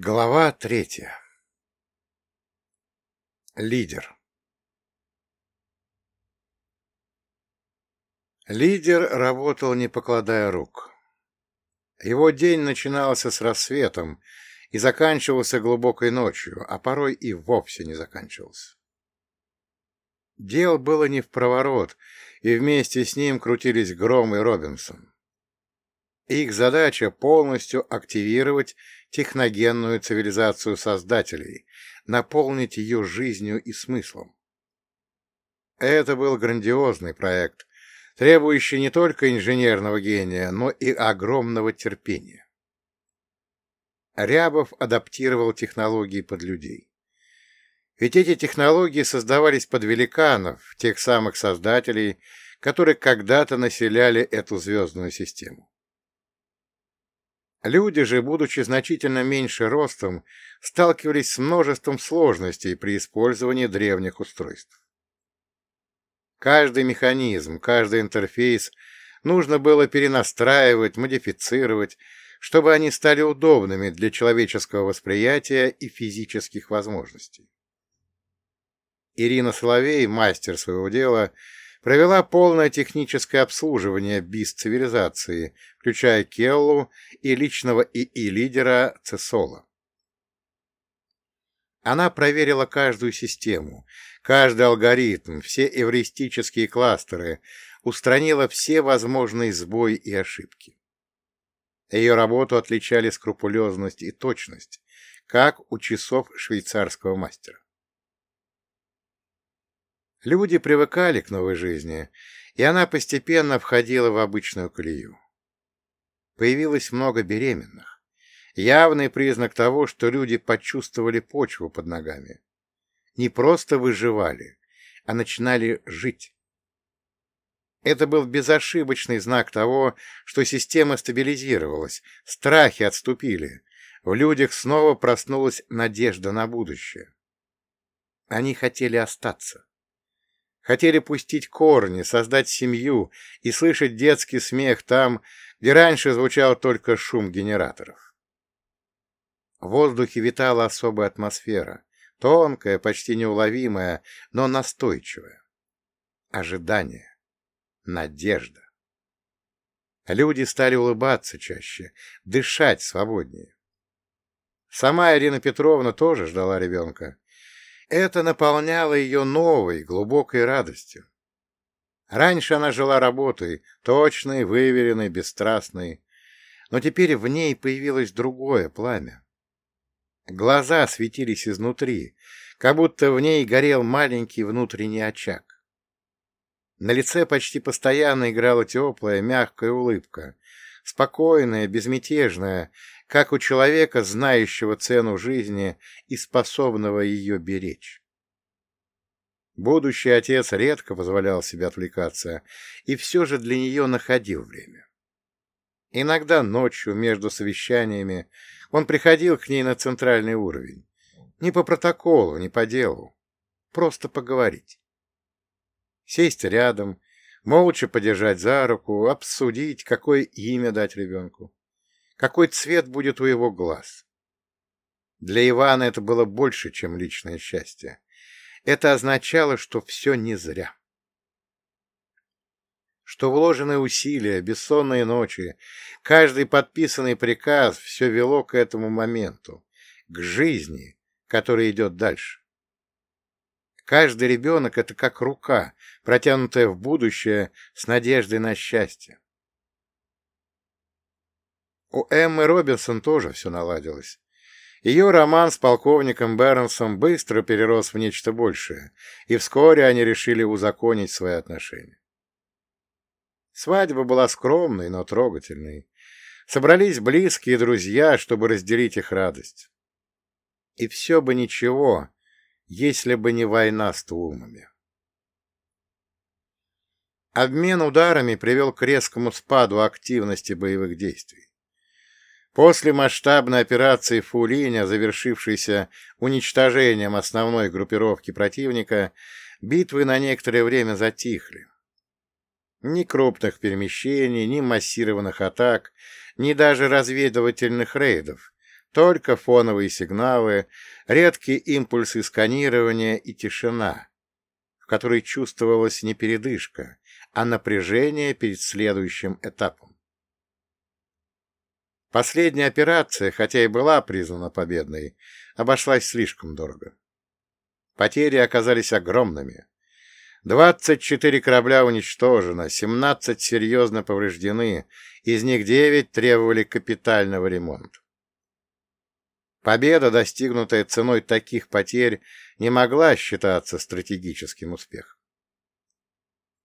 Глава третья. Лидер. Лидер работал, не покладая рук. Его день начинался с рассветом и заканчивался глубокой ночью, а порой и вовсе не заканчивался. Дел было не в проворот, и вместе с ним крутились Гром и Робинсон. Их задача — полностью активировать техногенную цивилизацию создателей, наполнить ее жизнью и смыслом. Это был грандиозный проект, требующий не только инженерного гения, но и огромного терпения. Рябов адаптировал технологии под людей. Ведь эти технологии создавались под великанов, тех самых создателей, которые когда-то населяли эту звездную систему. Люди же, будучи значительно меньше ростом, сталкивались с множеством сложностей при использовании древних устройств. Каждый механизм, каждый интерфейс нужно было перенастраивать, модифицировать, чтобы они стали удобными для человеческого восприятия и физических возможностей. Ирина Соловей, мастер своего дела, провела полное техническое обслуживание БИС-цивилизации, включая Келлу и личного ИИ-лидера Цесола. Она проверила каждую систему, каждый алгоритм, все эвристические кластеры, устранила все возможные сбои и ошибки. Ее работу отличали скрупулезность и точность, как у часов швейцарского мастера. Люди привыкали к новой жизни, и она постепенно входила в обычную колею. Появилось много беременных. Явный признак того, что люди почувствовали почву под ногами. Не просто выживали, а начинали жить. Это был безошибочный знак того, что система стабилизировалась, страхи отступили, в людях снова проснулась надежда на будущее. Они хотели остаться. Хотели пустить корни, создать семью и слышать детский смех там, где раньше звучал только шум генераторов. В воздухе витала особая атмосфера, тонкая, почти неуловимая, но настойчивая. Ожидание, надежда. Люди стали улыбаться чаще, дышать свободнее. Сама Ирина Петровна тоже ждала ребенка. Это наполняло ее новой, глубокой радостью. Раньше она жила работой, точной, выверенной, бесстрастной, но теперь в ней появилось другое пламя. Глаза светились изнутри, как будто в ней горел маленький внутренний очаг. На лице почти постоянно играла теплая, мягкая улыбка, спокойная, безмятежная, как у человека, знающего цену жизни и способного ее беречь. Будущий отец редко позволял себе отвлекаться, и все же для нее находил время. Иногда ночью, между совещаниями, он приходил к ней на центральный уровень. Не по протоколу, не по делу. Просто поговорить. Сесть рядом, молча подержать за руку, обсудить, какое имя дать ребенку какой цвет будет у его глаз. Для Ивана это было больше, чем личное счастье. Это означало, что все не зря. Что вложенные усилия, бессонные ночи, каждый подписанный приказ все вело к этому моменту, к жизни, которая идет дальше. Каждый ребенок — это как рука, протянутая в будущее с надеждой на счастье. У Эммы Робинсон тоже все наладилось. Ее роман с полковником Бернсом быстро перерос в нечто большее, и вскоре они решили узаконить свои отношения. Свадьба была скромной, но трогательной. Собрались близкие друзья, чтобы разделить их радость. И все бы ничего, если бы не война с Туумами. Обмен ударами привел к резкому спаду активности боевых действий. После масштабной операции Фулиня, завершившейся уничтожением основной группировки противника, битвы на некоторое время затихли. Ни крупных перемещений, ни массированных атак, ни даже разведывательных рейдов, только фоновые сигналы, редкие импульсы сканирования и тишина, в которой чувствовалась не передышка, а напряжение перед следующим этапом. Последняя операция, хотя и была признана победной, обошлась слишком дорого. Потери оказались огромными. 24 корабля уничтожено, 17 серьезно повреждены, из них 9 требовали капитального ремонта. Победа, достигнутая ценой таких потерь, не могла считаться стратегическим успехом.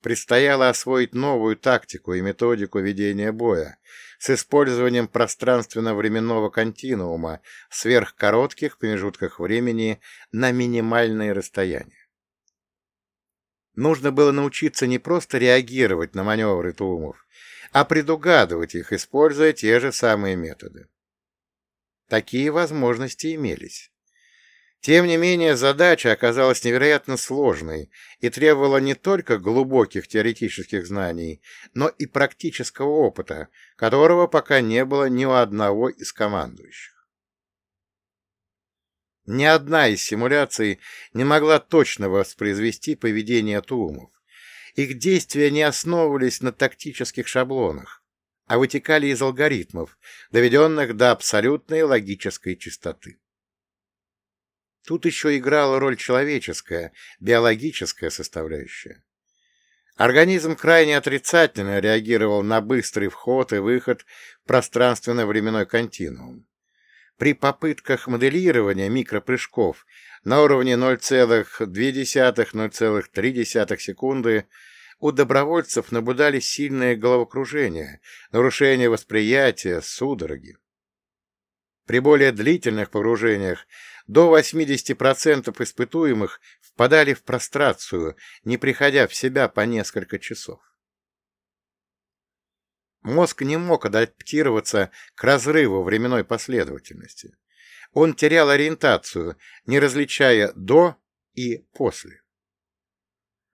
Предстояло освоить новую тактику и методику ведения боя с использованием пространственно-временного континуума в сверхкоротких промежутках времени на минимальные расстояния. Нужно было научиться не просто реагировать на маневры Туумов, а предугадывать их, используя те же самые методы. Такие возможности имелись. Тем не менее, задача оказалась невероятно сложной и требовала не только глубоких теоретических знаний, но и практического опыта, которого пока не было ни у одного из командующих. Ни одна из симуляций не могла точно воспроизвести поведение туумов. Их действия не основывались на тактических шаблонах, а вытекали из алгоритмов, доведенных до абсолютной логической чистоты. Тут еще играла роль человеческая, биологическая составляющая. Организм крайне отрицательно реагировал на быстрый вход и выход в пространственно-временной континуум. При попытках моделирования микропрыжков на уровне 0,2-0,3 секунды у добровольцев наблюдались сильное головокружение, нарушение восприятия, судороги. При более длительных погружениях до 80% испытуемых впадали в прострацию, не приходя в себя по несколько часов. Мозг не мог адаптироваться к разрыву временной последовательности. Он терял ориентацию, не различая «до» и «после».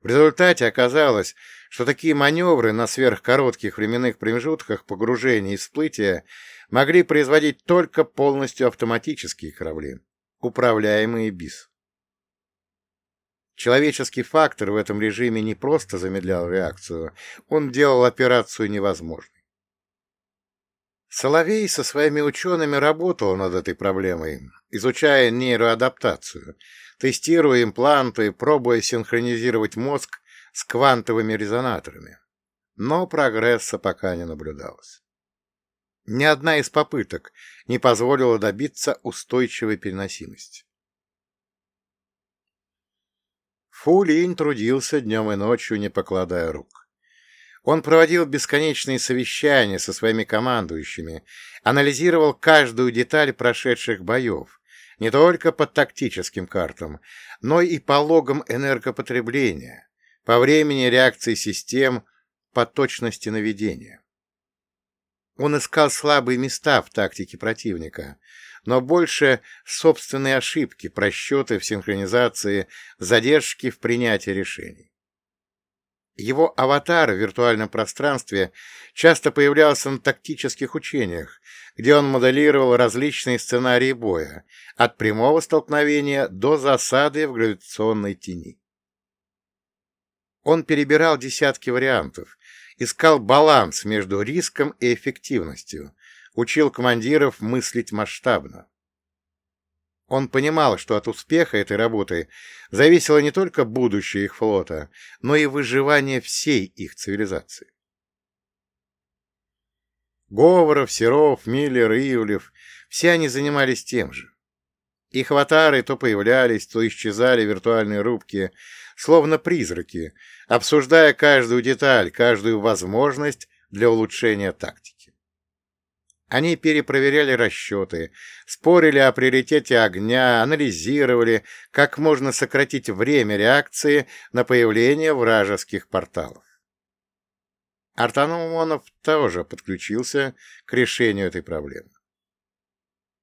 В результате оказалось, что такие маневры на сверхкоротких временных промежутках погружения и всплытия могли производить только полностью автоматические корабли, управляемые БИС. Человеческий фактор в этом режиме не просто замедлял реакцию, он делал операцию невозможной. Соловей со своими учеными работал над этой проблемой, изучая нейроадаптацию, тестируя импланты, пробуя синхронизировать мозг с квантовыми резонаторами. Но прогресса пока не наблюдалось. Ни одна из попыток не позволила добиться устойчивой переносимости. Фулинь трудился днем и ночью, не покладая рук. Он проводил бесконечные совещания со своими командующими, анализировал каждую деталь прошедших боев, не только по тактическим картам, но и по логам энергопотребления, по времени реакции систем, по точности наведения. Он искал слабые места в тактике противника, но больше собственные ошибки, просчеты в синхронизации, задержки в принятии решений. Его аватар в виртуальном пространстве часто появлялся на тактических учениях, где он моделировал различные сценарии боя, от прямого столкновения до засады в гравитационной тени. Он перебирал десятки вариантов, искал баланс между риском и эффективностью, учил командиров мыслить масштабно. Он понимал, что от успеха этой работы зависело не только будущее их флота, но и выживание всей их цивилизации. Говоров, Серов, Миллер, Ивлев — все они занимались тем же. Их аватары то появлялись, то исчезали в виртуальной рубке, словно призраки, обсуждая каждую деталь, каждую возможность для улучшения тактики. Они перепроверяли расчеты, спорили о приоритете огня, анализировали, как можно сократить время реакции на появление вражеских порталов. Артанумонов тоже подключился к решению этой проблемы.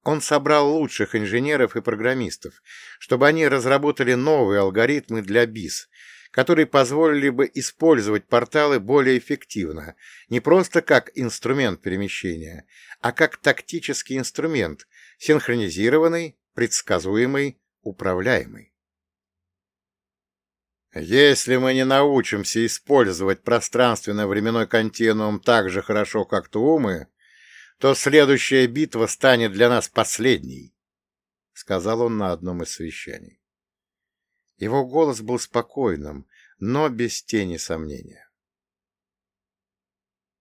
Он собрал лучших инженеров и программистов, чтобы они разработали новые алгоритмы для БИС, которые позволили бы использовать порталы более эффективно, не просто как инструмент перемещения, а как тактический инструмент, синхронизированный, предсказуемый, управляемый. Если мы не научимся использовать пространственно-временной континуум так же хорошо, как Туумы, то следующая битва станет для нас последней, — сказал он на одном из совещаний. Его голос был спокойным, но без тени сомнения.